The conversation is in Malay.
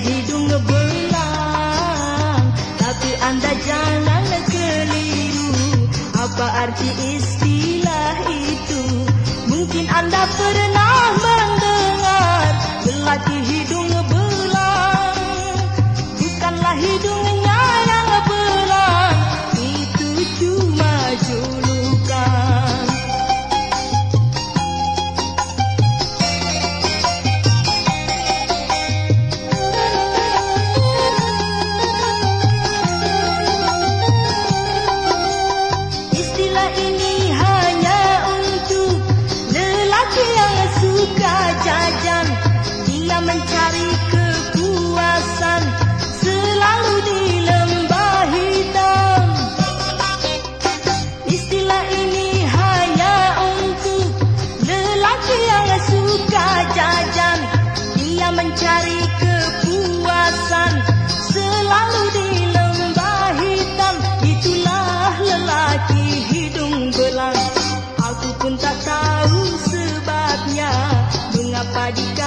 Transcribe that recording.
hidung belang. Tapi anda jalan keliru. Apa arti istilah itu? Mungkin anda pernah mendengar Belati hidung belang. Bukanlah hidung tahu sebabnya mengapa dia